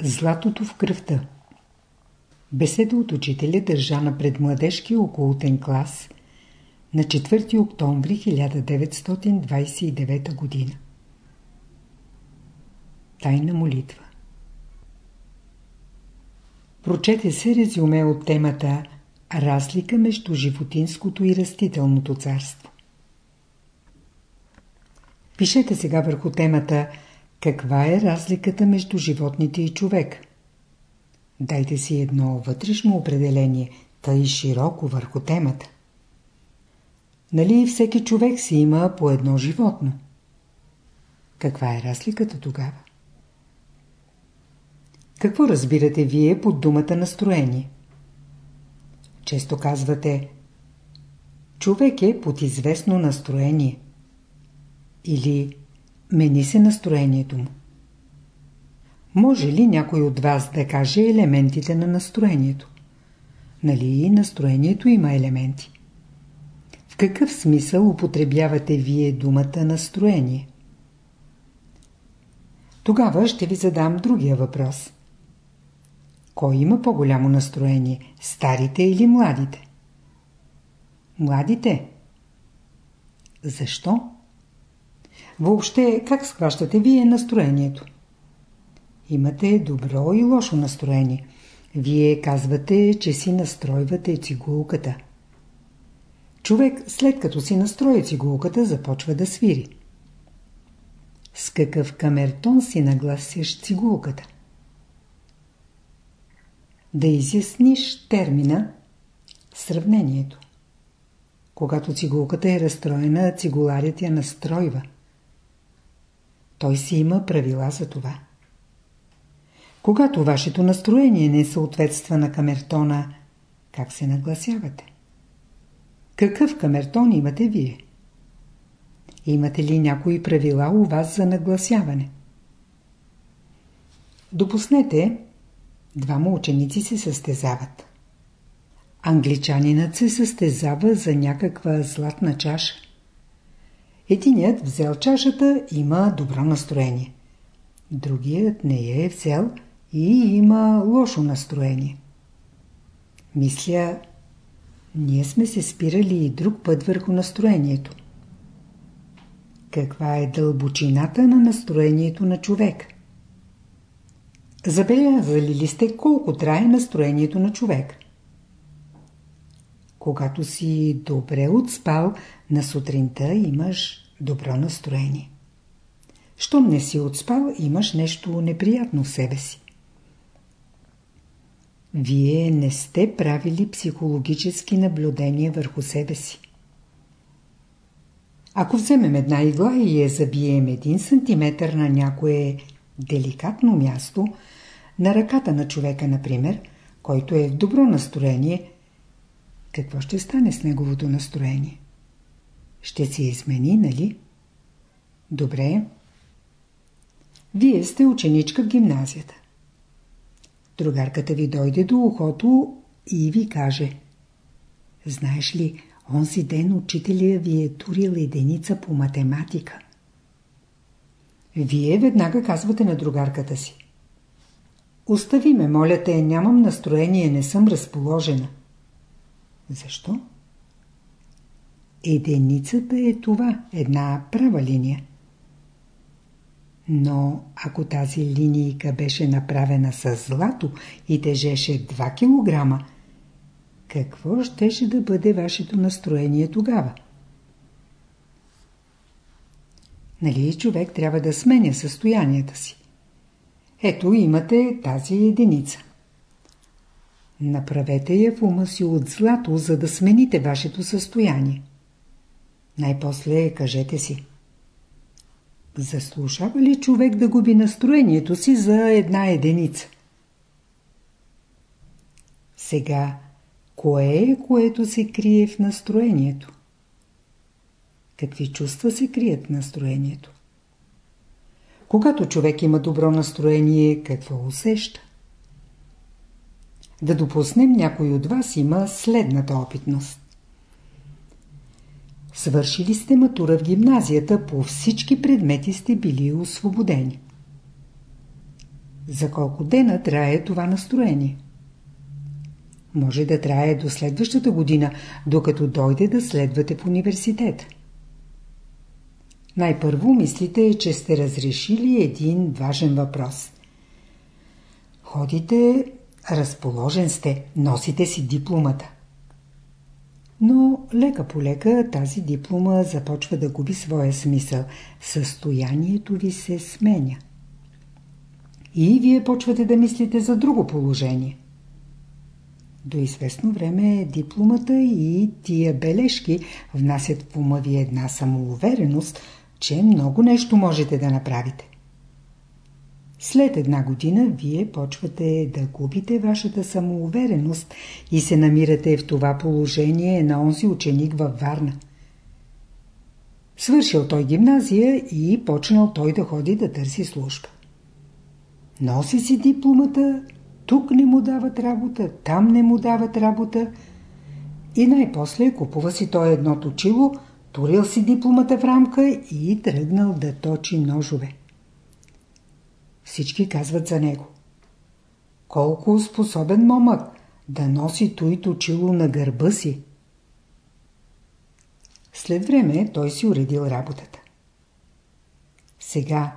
Златото в кръвта Беседа от учителя държа на предмладежки околотен клас на 4 октомври 1929 година. Тайна молитва Прочете се резюме от темата Разлика между животинското и растителното царство. Пишете сега върху темата Каква е разликата между животните и човек? Дайте си едно вътрешно определение, тъй широко върху темата. Нали всеки човек си има по едно животно? Каква е разликата тогава? Какво разбирате вие под думата настроение? Често казвате Човек е под известно настроение. Или мени се настроението му. Може ли някой от вас да каже елементите на настроението? Нали настроението има елементи? В какъв смисъл употребявате вие думата настроение? Тогава ще ви задам другия въпрос. Кой има по-голямо настроение? Старите или младите? Младите. Защо? Въобще, как схващате вие настроението? Имате добро и лошо настроение. Вие казвате, че си настройвате цигулката. Човек, след като си настрои цигулката, започва да свири. С какъв камертон си нагласяш цигулката? Да изясниш термина сравнението. Когато цигулката е разстроена, цигуларят я настройва. Той си има правила за това. Когато вашето настроение не съответства на камертона, как се нагласявате? Какъв камертон имате вие? Имате ли някои правила у вас за нагласяване? Допуснете, двама ученици се състезават. Англичанинът се състезава за някаква златна чаша. Единият взел чашата има добро настроение. Другият не я е взел и има лошо настроение. Мисля, ние сме се спирали и друг път върху настроението. Каква е дълбочината на настроението на човек? Забелязали ли сте колко трае настроението на човек? Когато си добре отспал, на сутринта имаш добро настроение. Щом не си отспал, имаш нещо неприятно в себе си. Вие не сте правили психологически наблюдения върху себе си. Ако вземем една игла и я забием един сантиметър на някое деликатно място, на ръката на човека, например, който е в добро настроение, какво ще стане с неговото настроение? Ще се измени, нали? Добре. Вие сте ученичка в гимназията. Другарката ви дойде до ухото и ви каже Знаеш ли, онзи ден учителя ви е турил единица по математика. Вие веднага казвате на другарката си. Остави ме, моля те, нямам настроение, не съм разположена. Защо? Единицата е това, една права линия. Но ако тази линийка беше направена с злато и тежеше 2 кг, какво щеше да бъде вашето настроение тогава? Нали човек трябва да сменя състоянията си? Ето имате тази единица. Направете я в ума си от злато, за да смените вашето състояние. Най-после кажете си. Заслужава ли човек да губи настроението си за една единица? Сега, кое е, което се крие в настроението? Какви чувства се крият в настроението? Когато човек има добро настроение, какво усеща? Да допуснем някой от вас има следната опитност. Свършили сте матура в гимназията, по всички предмети сте били освободени. за колко дена трае това настроение. Може да трае до следващата година, докато дойде да следвате в университет. Най-първо мислите, че сте разрешили един важен въпрос. Ходите, разположен сте, носите си дипломата. Но лека по лека тази диплома започва да губи своя смисъл. Състоянието ви се сменя. И вие почвате да мислите за друго положение. До известно време дипломата и тия бележки внасят в ума ви една самоувереност, че много нещо можете да направите. След една година вие почвате да губите вашата самоувереност и се намирате в това положение на онзи ученик във Варна. Свършил той гимназия и почнал той да ходи да търси служба. Носи си дипломата, тук не му дават работа, там не му дават работа и най-после купува си той едно точило, турил си дипломата в рамка и тръгнал да точи ножове. Всички казват за него. Колко способен момък да носи той точило на гърба си. След време той си уредил работата. Сега,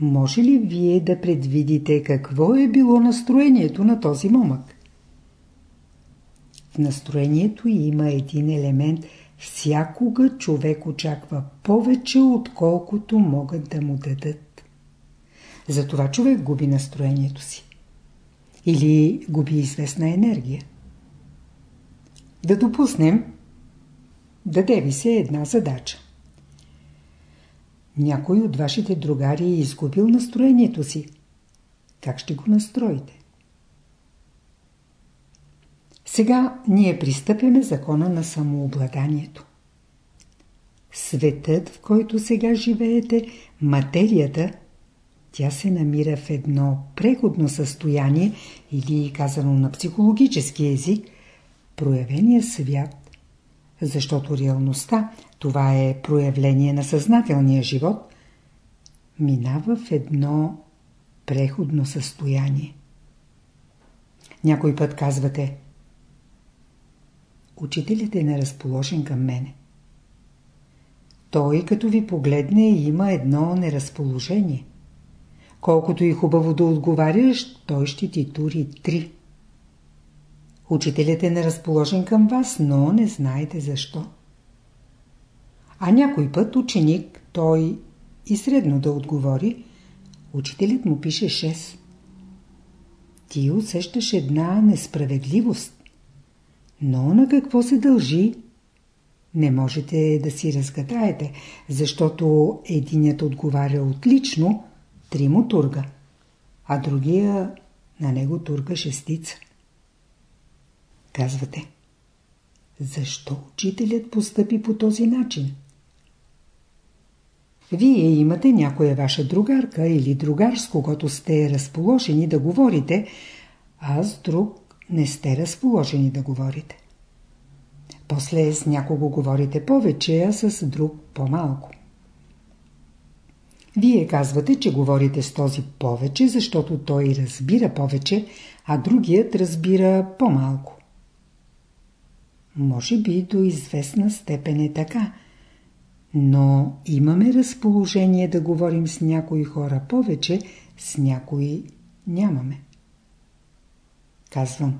може ли вие да предвидите какво е било настроението на този момък? В настроението има един елемент. Всякога човек очаква повече, отколкото могат да му дадат. Затова човек губи настроението си. Или губи известна енергия. Да допуснем, даде ви се една задача. Някой от вашите другари е изгубил настроението си. Как ще го настроите? Сега ние пристъпяме закона на самообладанието. Светът, в който сега живеете, материята, тя се намира в едно преходно състояние или казано на психологически език, проявения свят защото реалността, това е проявление на съзнателния живот, минава в едно преходно състояние. Някой път казвате Учителят е неразположен към мене. Той като ви погледне има едно неразположение. Колкото и хубаво да отговаряш, той ще ти тури три. Учителят е неразположен към вас, но не знаете защо. А някой път ученик, той и средно да отговори, учителят му пише 6. Ти усещаш една несправедливост. Но на какво се дължи? Не можете да си разгадаете, защото единят отговаря отлично, три му турга, а другия на него турга шестица. Казвате. Защо учителят постъпи по този начин? Вие имате някоя ваша другарка или другар, с когото сте разположени да говорите, а с друг не сте разположени да говорите. После с някого говорите повече, а с друг по-малко. Вие казвате, че говорите с този повече, защото той разбира повече, а другият разбира по-малко. Може би до известна степен е така. Но имаме разположение да говорим с някои хора повече, с някои нямаме. Казвам.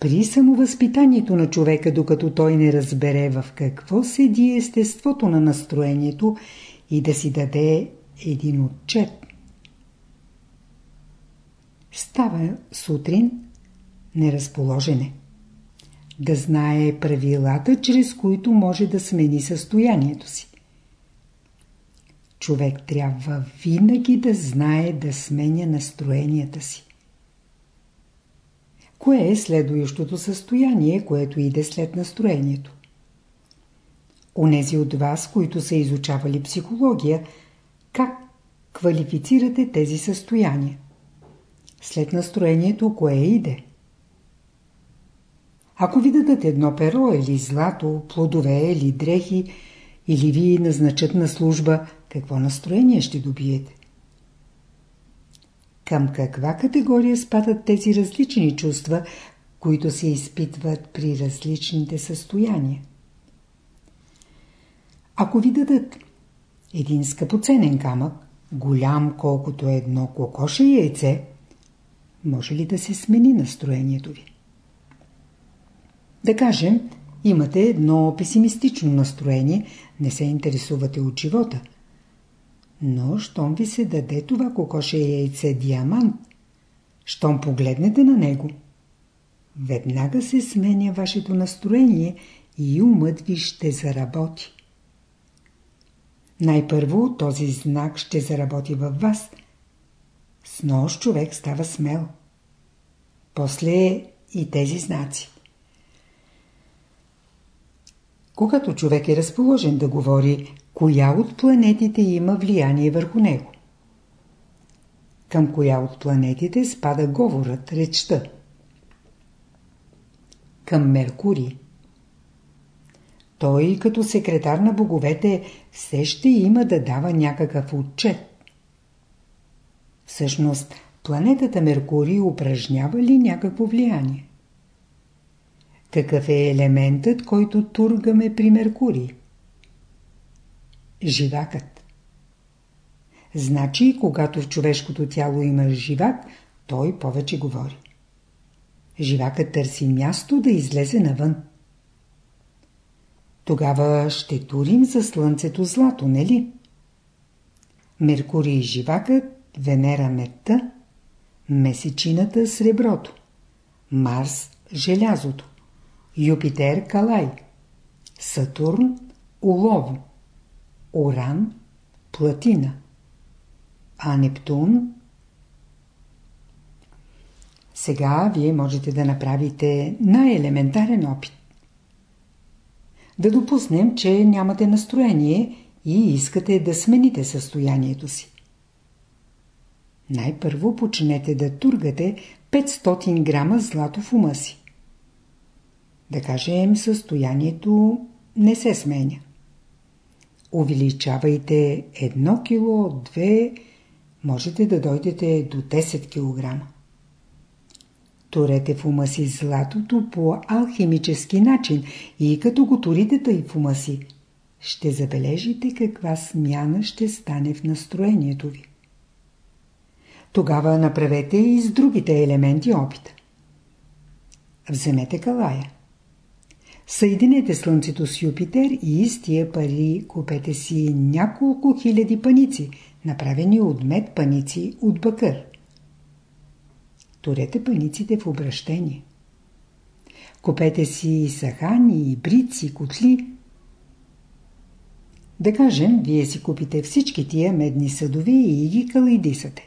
При самовъзпитанието на човека, докато той не разбере в какво седи естеството на настроението и да си даде един отчет. Става сутрин неразположене да знае правилата, чрез които може да смени състоянието си. Човек трябва винаги да знае да сменя настроенията си. Кое е следващото състояние, което иде след настроението? Онези от вас, които са изучавали психология, как квалифицирате тези състояния? След настроението кое иде? Ако ви дадат едно перо или злато, плодове или дрехи, или ви назначат на служба, какво настроение ще добиете? към каква категория спадат тези различни чувства, които се изпитват при различните състояния. Ако ви дадат един скъпоценен камък, голям колкото едно кокоше яйце, може ли да се смени настроението ви? Да кажем, имате едно песимистично настроение, не се интересувате от живота. Но, щом ви се даде това кокоше яйце диамант, щом погледнете на него, веднага се сменя вашето настроение и умът ви ще заработи. Най-първо този знак ще заработи във вас. С нощ човек става смел. После и тези знаци. Когато човек е разположен да говори, коя от планетите има влияние върху него? Към коя от планетите спада говорът, речта? Към Меркурий. Той като секретар на боговете все ще има да дава някакъв отчет. Всъщност, планетата Меркурий упражнява ли някакво влияние? Какъв е елементът, който тургаме при Меркурий? Живакът. Значи, когато в човешкото тяло има живак, той повече говори. Живакът търси място да излезе навън. Тогава ще турим за Слънцето злато, не ли? Меркурий живакът, Венера метта, Месечината среброто, Марс желязото, Юпитер калай, Сатурн улово, Оран платина, а Нептун сега вие можете да направите най-елементарен опит. Да допуснем, че нямате настроение и искате да смените състоянието си. Най-първо почнете да тургате 500 грама злато в ума си. Да кажем, състоянието не се сменя. Увеличавайте 1 кило, 2, можете да дойдете до 10 кг. Турете в ума си златото по алхимически начин и като го турите тъй в ума си, ще забележите каква смяна ще стане в настроението ви. Тогава направете и с другите елементи опита. Вземете калая. Съединете Слънцето с Юпитер и с тия пари купете си няколко хиляди паници, направени от мед паници от бакър. Турете паниците в обращение. Купете си сахани, брици, котли. Да кажем, вие си купите всички тия медни съдови и ги калайдисате.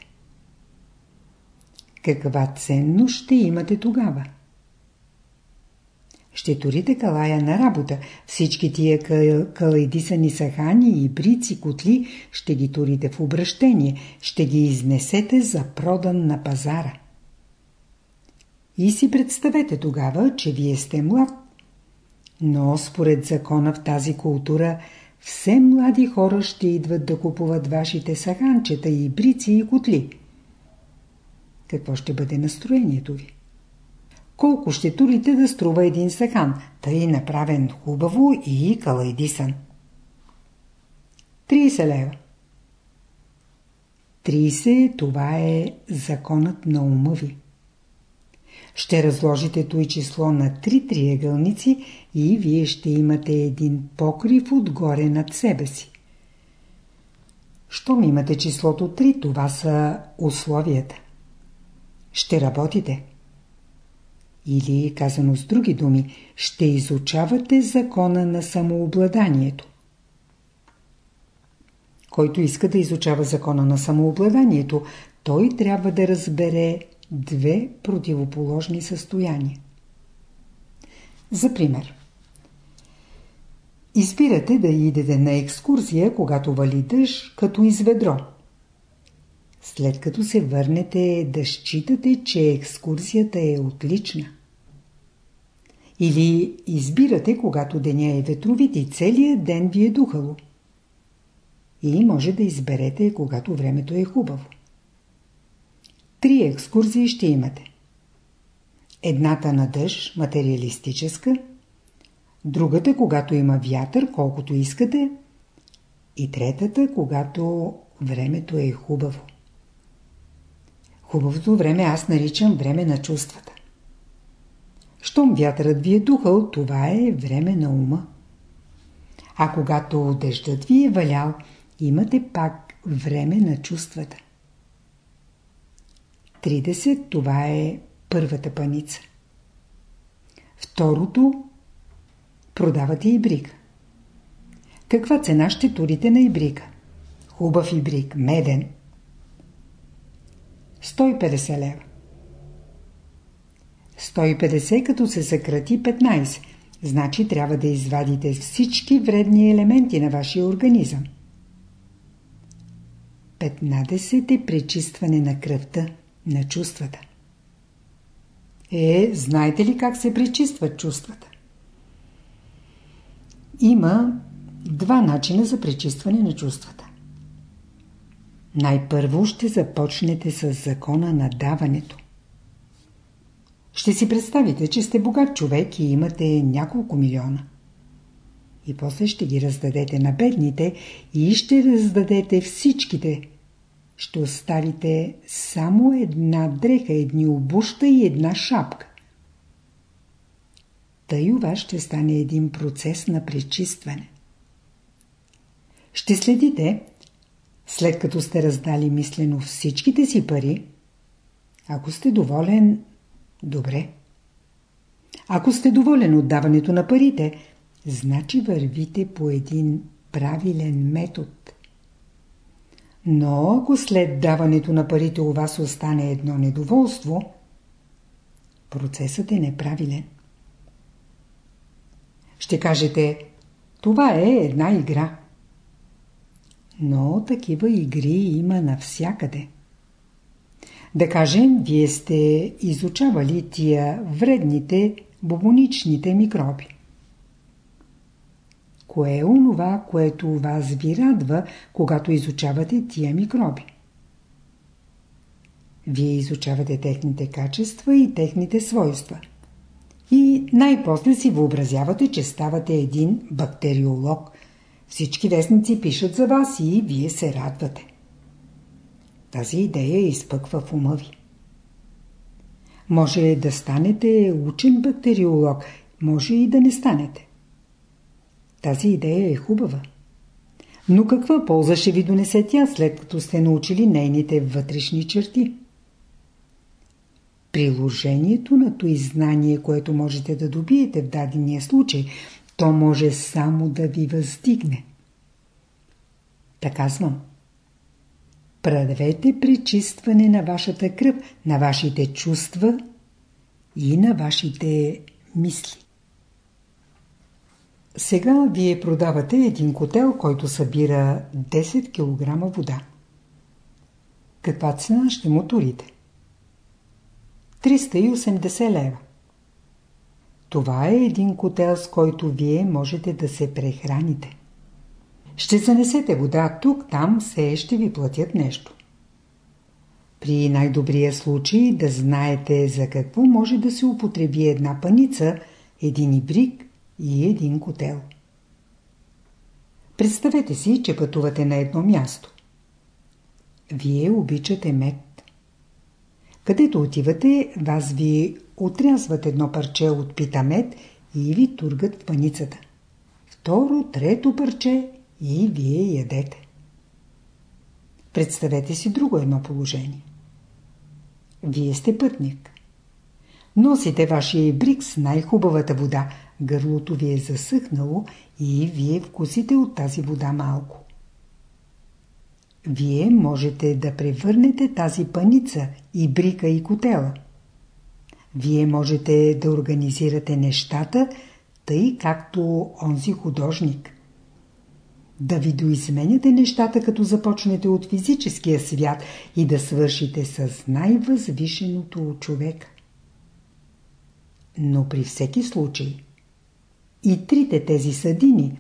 Каква ценност ще имате тогава? Ще турите калая на работа. Всички тия калайдисани сахани и брици, котли ще ги турите в обращение. Ще ги изнесете за продан на пазара. И си представете тогава, че вие сте млад. Но според закона в тази култура все млади хора ще идват да купуват вашите саханчета и брици и котли. Какво ще бъде настроението ви? Колко ще турите да струва един сахан, тъй направен хубаво и калайдисан? 30 лева. 30 това е законът на ума ви. Ще разложите той число на три триъгълници и вие ще имате един покрив отгоре над себе си. Щом имате числото 3, това са условията. Ще работите. Или, казано с други думи, ще изучавате закона на самообладанието. Който иска да изучава закона на самообладанието, той трябва да разбере две противоположни състояния. За пример. Избирате да идете на екскурзия, когато вали дъжд, като изведро. След като се върнете да считате, че екскурзията е отлична. Или избирате, когато деня е ветровит и целият ден ви е духало. Или може да изберете, когато времето е хубаво. Три екскурзии ще имате. Едната на дъжд, материалистическа, другата, когато има вятър, колкото искате, и третата, когато времето е хубаво. Хубавото време аз наричам време на чувствата. Щом вятърът ви е духал, това е време на ума. А когато дъждът ви е валял, имате пак време на чувствата. 30 това е първата паница. Второто продавате ибрика. Каква цена ще турите на ибрика? Хубав ибрик, меден. 150 лева. 150 като се съкрати 15. Значи трябва да извадите всички вредни елементи на вашия организъм. 15 е пречистване на кръвта, на чувствата. Е, знаете ли как се пречистват чувствата? Има два начина за пречистване на чувствата. Най-първо ще започнете с закона на даването. Ще си представите, че сте богат човек и имате няколко милиона. И после ще ги раздадете на бедните и ще раздадете всичките. Ще оставите само една дреха, едни обуща и една шапка. Тъй у вас ще стане един процес на пречистване. Ще следите, след като сте раздали мислено всичките си пари, ако сте доволен, добре. Ако сте доволен от даването на парите, значи вървите по един правилен метод. Но ако след даването на парите у вас остане едно недоволство, процесът е неправилен. Ще кажете, това е една игра. Но такива игри има навсякъде. Да кажем, вие сте изучавали тия вредните бубоничните микроби. Кое е онова, което вас ви радва, когато изучавате тия микроби? Вие изучавате техните качества и техните свойства. И най-после си въобразявате, че ставате един бактериолог. Всички вестници пишат за вас и вие се радвате. Тази идея изпъква в ума ви. Може да станете учен бактериолог, може и да не станете. Тази идея е хубава. Но каква полза ще ви донесе тя, след като сте научили нейните вътрешни черти? Приложението на този знание, което можете да добиете в дадения случай, то може само да ви въздигне. Така казвам. Правете пречистване на вашата кръв, на вашите чувства и на вашите мисли. Сега вие продавате един котел, който събира 10 кг вода. Каква цена ще му турите? 380 лева. Това е един котел, с който вие можете да се прехраните. Ще занесете вода тук, там, все ще ви платят нещо. При най-добрия случай да знаете за какво може да се употреби една паница, един ибрик и един котел. Представете си, че пътувате на едно място. Вие обичате мед. Където отивате, вас ви отрязват едно парче от пита мед и ви тургат в паницата. Второ, трето парче и вие ядете. Представете си друго едно положение. Вие сте пътник. Носите вашия брик с най-хубавата вода, гърлото ви е засъхнало и вие вкусите от тази вода малко. Вие можете да превърнете тази паница и брика и котела. Вие можете да организирате нещата, тъй както онзи художник – да ви доизменяте нещата, като започнете от физическия свят и да свършите с най-възвишеното от човека. Но при всеки случай и трите тези съдини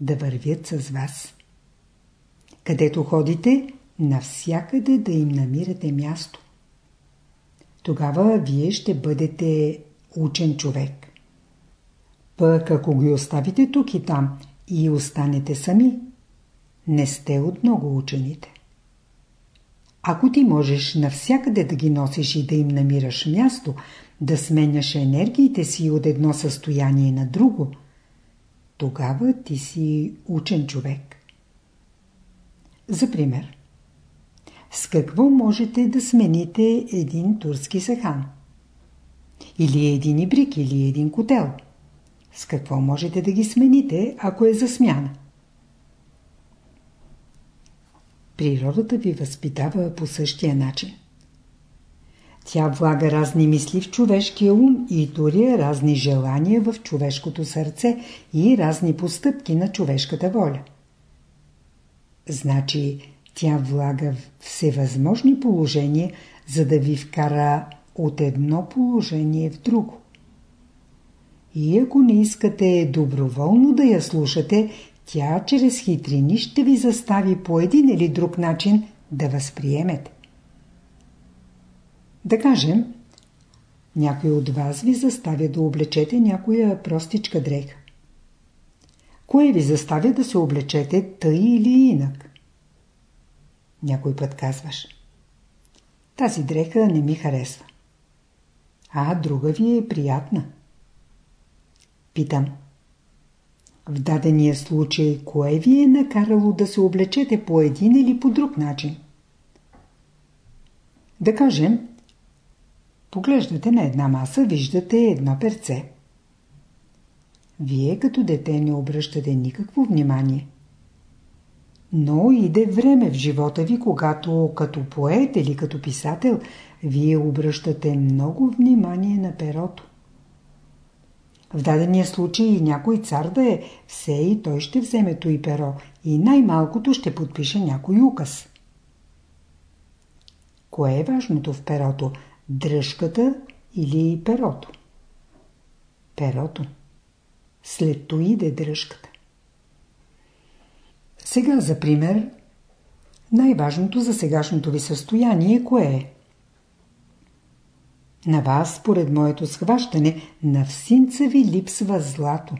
да вървят с вас. Където ходите, навсякъде да им намирате място. тогава вие ще бъдете учен човек. Пък ако ги оставите тук и там и останете сами, не сте от много учените. Ако ти можеш навсякъде да ги носиш и да им намираш място, да сменяш енергиите си от едно състояние на друго, тогава ти си учен човек. За пример, с какво можете да смените един турски сахан? Или един ибрик, или един котел? С какво можете да ги смените, ако е за смяна? Природата ви възпитава по същия начин. Тя влага разни мисли в човешкия ум и туря разни желания в човешкото сърце и разни постъпки на човешката воля. Значи тя влага всевъзможни положения, за да ви вкара от едно положение в друго. И ако не искате доброволно да я слушате, тя чрез хитрини ще ви застави по един или друг начин да възприемете. Да кажем, някой от вас ви заставя да облечете някоя простичка дреха. Кое ви заставя да се облечете тъй или инак? Някой път казваш. Тази дреха не ми харесва. А друга ви е приятна. Питам. В дадения случай, кое ви е накарало да се облечете по един или по друг начин? Да кажем, поглеждате на една маса, виждате едно перце. Вие като дете не обръщате никакво внимание. Но иде време в живота ви, когато като поет или като писател, вие обръщате много внимание на перото. В дадения случай и някой цар да е, все и той ще вземе и перо и най-малкото ще подпише някой указ. Кое е важното в перото? Дръжката или перото? Перото. След то иде дръжката. Сега, за пример, най-важното за сегашното ви състояние кое е? На вас, според моето схващане, на всинца ви липсва злато.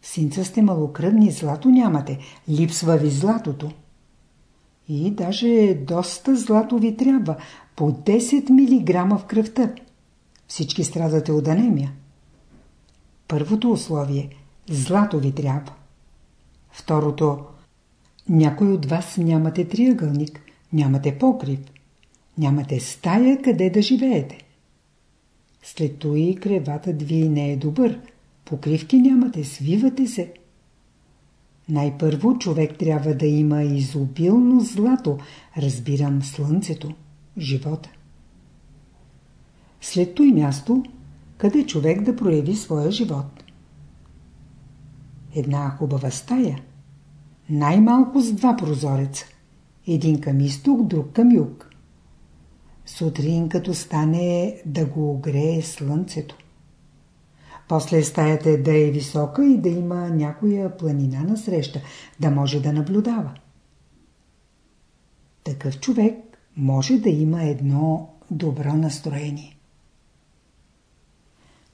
В синца сте малокръвни, злато нямате. Липсва ви златото. И даже доста злато ви трябва. По 10 мг в кръвта. Всички страдате от анемия. Първото условие – злато ви трябва. Второто – някой от вас нямате триъгълник, нямате покрив – Нямате стая къде да живеете. След и креватът ви не е добър. Покривки нямате, свивате се. Най-първо човек трябва да има изобилно злато, разбирам слънцето, живота. След той място, къде човек да прояви своя живот. Една хубава стая, най-малко с два прозореца, един към изток, друг към юг. Сутрин като стане да го огрее слънцето. После стаята да е висока и да има някоя планина насреща, да може да наблюдава. Такъв човек може да има едно добро настроение.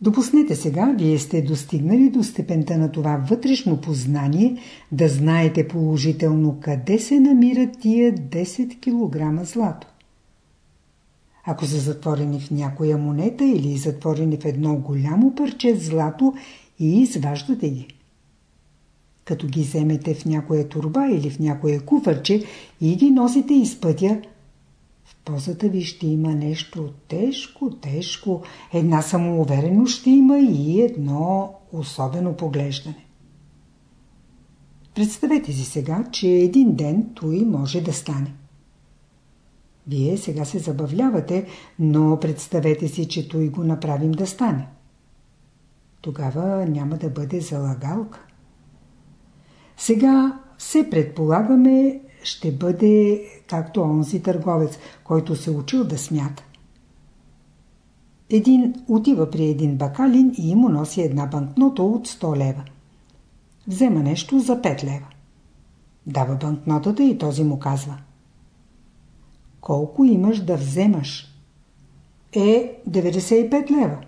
Допуснете сега, вие сте достигнали до степента на това вътрешно познание, да знаете положително къде се намират тия 10 кг злато. Ако са затворени в някоя монета или затворени в едно голямо парче злато и изваждате ги. Като ги вземете в някоя турба или в някоя куфърче и ги носите из пътя, в позата ви ще има нещо тежко, тежко, една самоувереност ще има и едно особено поглеждане. Представете си сега, че един ден той може да стане. Вие сега се забавлявате, но представете си, че той го направим да стане. Тогава няма да бъде залагалка. Сега се предполагаме, ще бъде както онзи търговец, който се учил да смята. Един отива при един бакалин и му носи една банкнота от 100 лева. Взема нещо за 5 лева. Дава банкнотата и този му казва – колко имаш да вземаш. е 95 лева.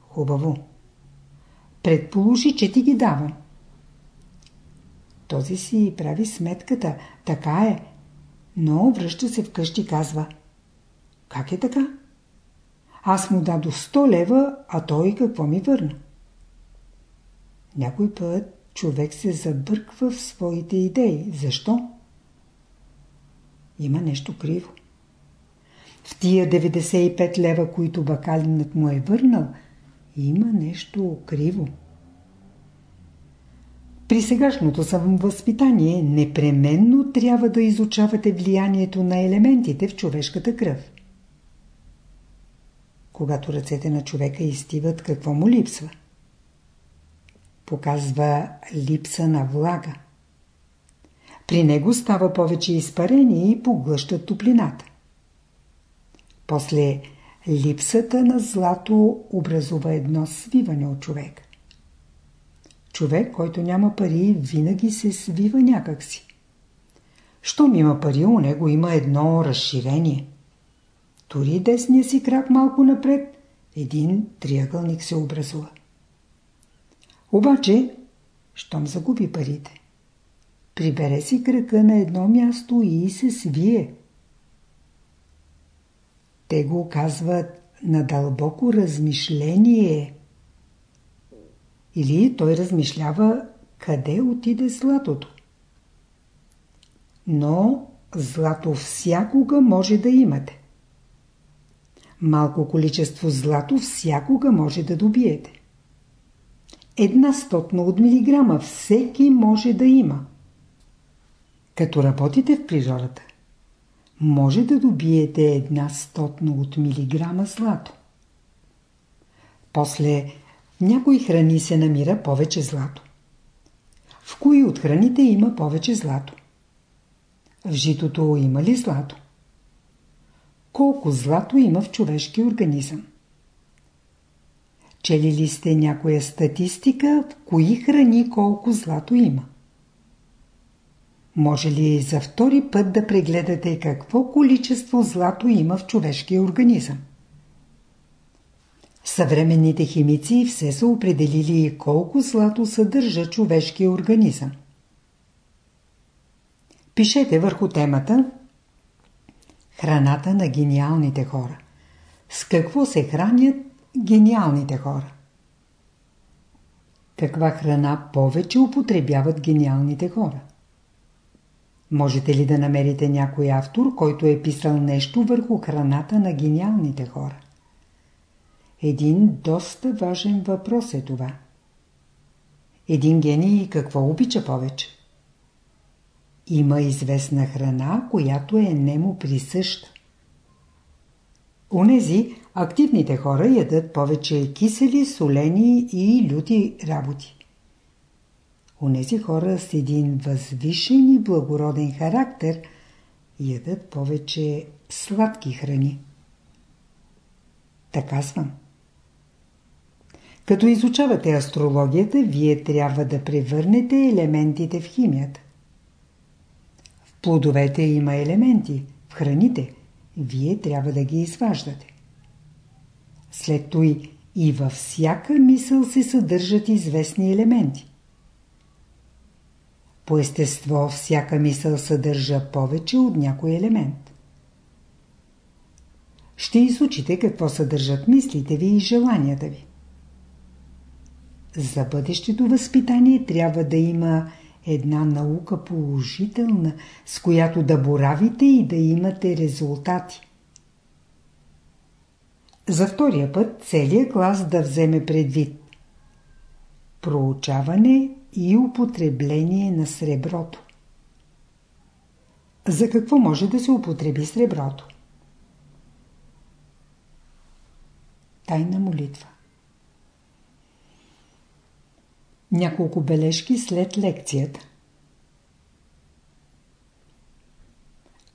Хубаво. Предположи, че ти ги давам. Този си прави сметката. Така е. Но връща се вкъщи и казва. Как е така? Аз му дадох 100 лева, а той какво ми върна? Някой път човек се забърква в своите идеи. Защо? Има нещо криво. В тия 95 лева, които бакалинът му е върнал, има нещо криво. При сегашното самовъзпитание непременно трябва да изучавате влиянието на елементите в човешката кръв. Когато ръцете на човека изтиват, какво му липсва? Показва липса на влага. При него става повече изпарение и поглъща топлината. После липсата на злато образува едно свиване от човек. Човек, който няма пари, винаги се свива някакси. Щом има пари, у него има едно разширение. Тори десния си крак малко напред, един триъгълник се образува. Обаче, щом загуби парите, прибере си крака на едно място и се свие. Те го казват на дълбоко размишление. Или той размишлява къде отиде златото. Но злато всякога може да имате. Малко количество злато всякога може да добиете. Една стотна от милиграма всеки може да има. Като работите в природата, може да добиете една стотна от милиграма злато. После в някои храни се намира повече злато. В кои от храните има повече злато? В житото има ли злато? Колко злато има в човешки организъм? Чели ли сте някоя статистика в кои храни колко злато има? Може ли за втори път да прегледате какво количество злато има в човешкия организъм? Съвременните химици все са определили колко злато съдържа човешкия организъм. Пишете върху темата Храната на гениалните хора. С какво се хранят гениалните хора? Каква храна повече употребяват гениалните хора? Можете ли да намерите някой автор, който е писал нещо върху храната на гениалните хора? Един доста важен въпрос е това. Един гений какво обича повече? Има известна храна, която е нему присъща. Унези, активните хора ядат повече кисели, солени и люти работи. Онези хора с един възвишен и благороден характер ядат повече сладки храни. Така казвам. Като изучавате астрологията, вие трябва да превърнете елементите в химията. В плодовете има елементи, в храните. Вие трябва да ги изваждате. След той и във всяка мисъл се съдържат известни елементи. По естество всяка мисъл съдържа повече от някой елемент. Ще изучите какво съдържат мислите ви и желанията ви. За бъдещето възпитание трябва да има една наука положителна, с която да боравите и да имате резултати. За втория път целият клас да вземе предвид проучаване и употребление на среброто. За какво може да се употреби среброто? Тайна молитва Няколко бележки след лекцията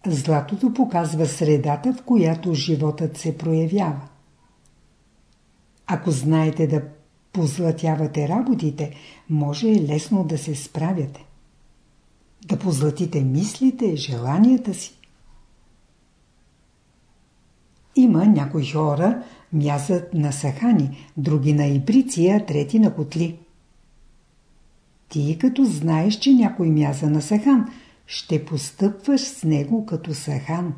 Златото показва средата, в която животът се проявява. Ако знаете да позлатявате работите, може лесно да се справяте. Да позлатите мислите, желанията си. Има някои хора мязат на сахани, други на ибрици, а трети на котли. Ти като знаеш, че някой мяза на сахан, ще постъпваш с него като сахан.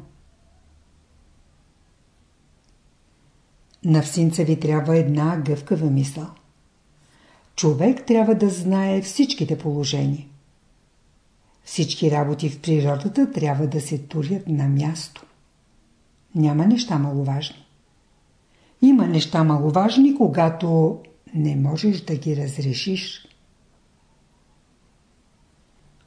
На всинца ви трябва една гъвкава мисъл. Човек трябва да знае всичките положения. Всички работи в природата трябва да се турят на място. Няма неща маловажни. Има неща маловажни, когато не можеш да ги разрешиш.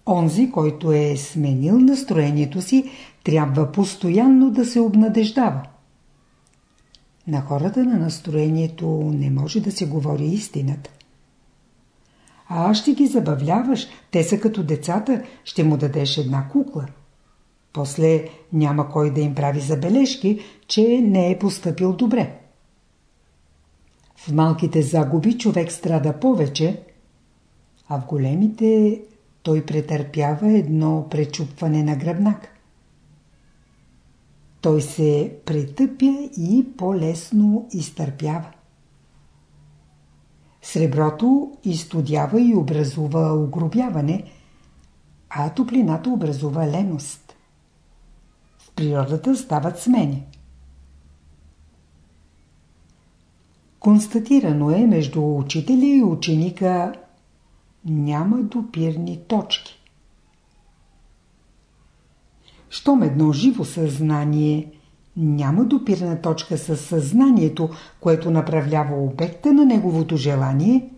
Онзи, който е сменил настроението си, трябва постоянно да се обнадеждава. На хората на настроението не може да се говори истината. А ще ги забавляваш, те са като децата, ще му дадеш една кукла. После няма кой да им прави забележки, че не е поступил добре. В малките загуби човек страда повече, а в големите той претърпява едно пречупване на гръбнак. Той се претъпя и по-лесно изтърпява. Среброто изтодява и образува огробяване, а топлината образува леност. В природата стават смени. Констатирано е между учителя и ученика няма допирни точки. Щом едно живо съзнание няма допирна точка с съзнанието, което направлява обекта на неговото желание,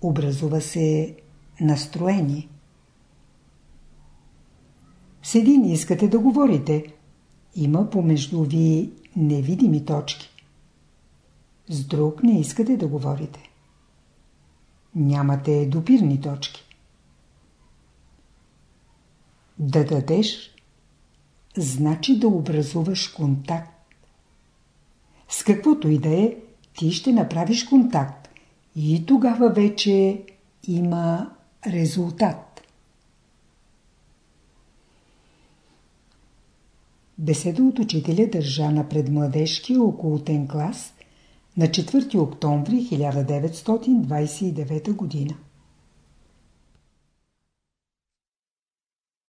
образува се настроение. С един искате да говорите. Има помежду ви невидими точки. С друг не искате да говорите. Нямате допирни точки. Да дадеш значи да образуваш контакт. С каквото и да е, ти ще направиш контакт и тогава вече има резултат. Беседа от учителя държа на предмладежкия околотен клас на 4 октомври 1929 година.